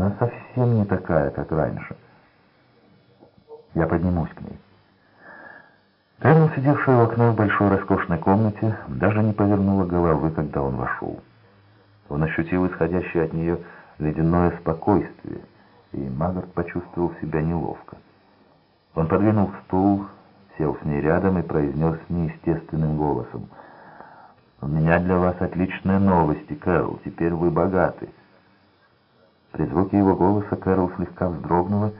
Она совсем не такая, как раньше. Я поднимусь к ней. Кэрол, сидевшая у окна в большой роскошной комнате, даже не повернула головы, когда он вошел. Он ощутил исходящее от нее ледяное спокойствие, и Магарт почувствовал себя неловко. Он подвинул стул, сел с ней рядом и произнес неестественным голосом. «У меня для вас отличные новости, Кэрол, теперь вы богаты». При звуке его голоса Кэрол слегка вздрогнула,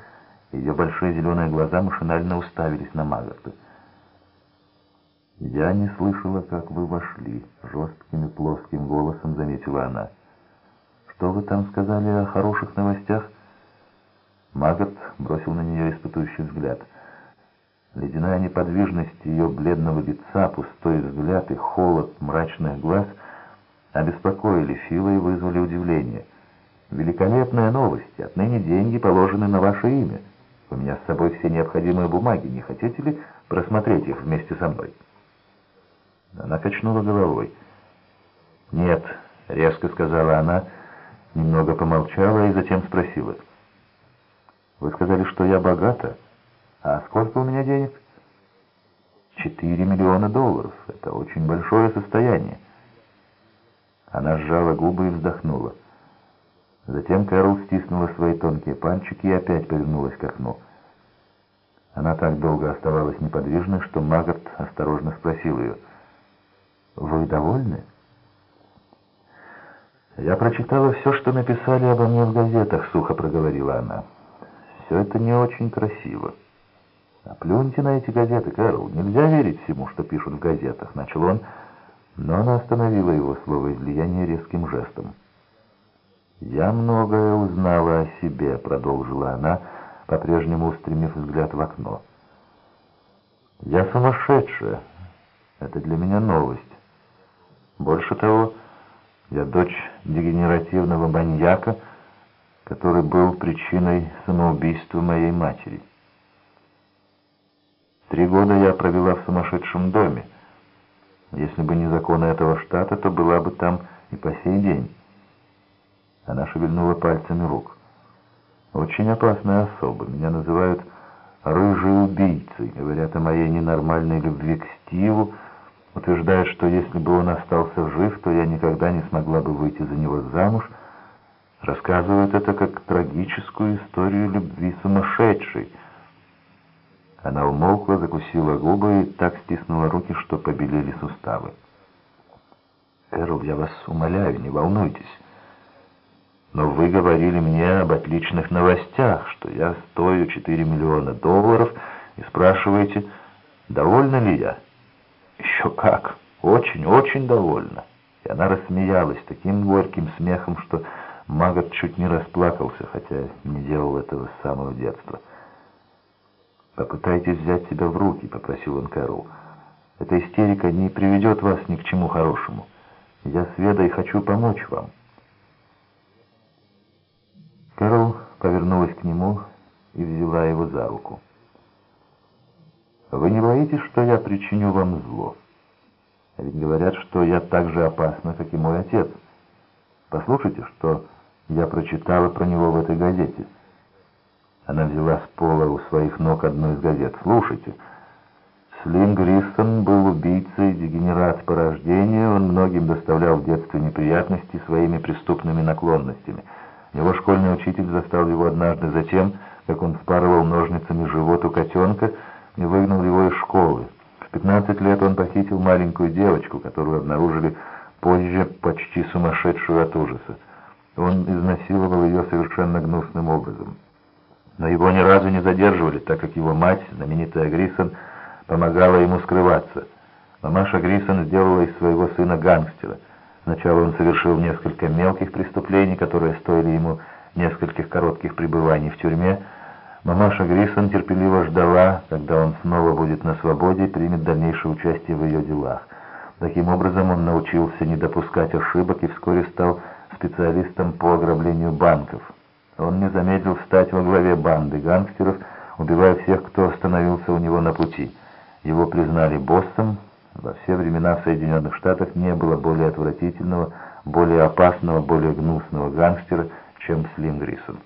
ее большие зеленые глаза машинально уставились на Магарта. «Я не слышала, как вы вошли», — жестким и плоским голосом заметила она. «Что вы там сказали о хороших новостях?» Магот бросил на нее испытующий взгляд. Ледяная неподвижность ее бледного лица, пустой взгляд и холод мрачных глаз обеспокоили Фила и вызвали удивление. «Великолепная новость! Отныне деньги положены на ваше имя. У меня с собой все необходимые бумаги. Не хотите ли просмотреть их вместе со мной?» Она качнула головой. «Нет», — резко сказала она, немного помолчала и затем спросила. «Вы сказали, что я богата? А сколько у меня денег?» «Четыре миллиона долларов. Это очень большое состояние». Она сжала губы и вздохнула. Затем Кэрол стиснула свои тонкие пальчики и опять повернулась к окну. Она так долго оставалась неподвижной, что Магарт осторожно спросил ее — вы довольны? Я прочитала все, что написали обо мне в газетах, сухо проговорила она. Все это не очень красиво. А плюньте на эти газеты, Кэрол. Нельзя верить всему, что пишут в газетах, начал он, но она остановила его слово излияние резким жестом. «Я многое узнала о себе», — продолжила она, по-прежнему устремив взгляд в окно. «Я сумасшедшая. Это для меня новость. Больше того, я дочь дегенеративного маньяка, который был причиной самоубийства моей матери. Три года я провела в сумасшедшем доме. Если бы не законы этого штата, то была бы там и по сей день. Она шевельнула пальцами рук. Очень опасная особа. Меня называют «рыжей убийцей». Говорят о моей ненормальной любви к Стиву, утверждает, что если бы он остался жив, то я никогда не смогла бы выйти за него замуж, рассказывает это как трагическую историю любви сумасшедшей. Она умолкла, закусила губы и так стиснула руки, что побелели суставы. «Эрл, я вас умоляю, не волнуйтесь. Но вы говорили мне об отличных новостях, что я стою 4 миллиона долларов, и спрашиваете, довольна ли я?» Еще как! Очень-очень довольна. И она рассмеялась таким горьким смехом, что Магот чуть не расплакался, хотя не делал этого с самого детства. «Попытайтесь взять себя в руки», — попросил он Кэрол. «Эта истерика не приведет вас ни к чему хорошему. Я с Ведой хочу помочь вам». Кэрол повернулась к нему и взяла его за руку. Вы не боитесь, что я причиню вам зло? Ведь говорят, что я так же опасна, как и мой отец. Послушайте, что я прочитала про него в этой газете. Она взяла с пола у своих ног одну из газет. Слушайте. Слим Гриссон был убийцей, дегенерат по рождению. Он многим доставлял в детстве неприятности своими преступными наклонностями. Его школьный учитель застал его однажды за тем, как он вспарывал ножницами живот у котенка, и выгнал его из школы. В 15 лет он похитил маленькую девочку, которую обнаружили позже почти сумасшедшую от ужаса. Он изнасиловал ее совершенно гнусным образом. Но его ни разу не задерживали, так как его мать, знаменитая Грисон, помогала ему скрываться. Мамаша Грисон сделала из своего сына гангстера. Сначала он совершил несколько мелких преступлений, которые стоили ему нескольких коротких пребываний в тюрьме, Мамаша Грисон терпеливо ждала, когда он снова будет на свободе и примет дальнейшее участие в ее делах. Таким образом, он научился не допускать ошибок и вскоре стал специалистом по ограблению банков. Он не замедлил встать во главе банды гангстеров, убивая всех, кто остановился у него на пути. Его признали боссом. Во все времена в Соединенных Штатах не было более отвратительного, более опасного, более гнусного гангстера, чем Слим Грисон.